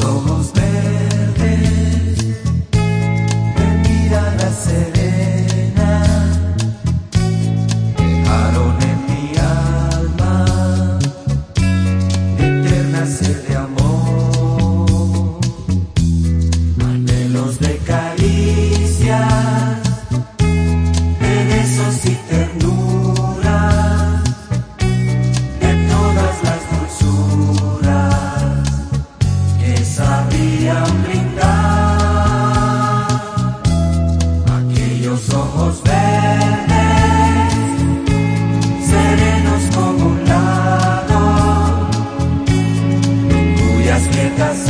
Somos verdes me miran a ser. podían brindar aquellos ojos verdes, serenos como un lado, cuyas quietas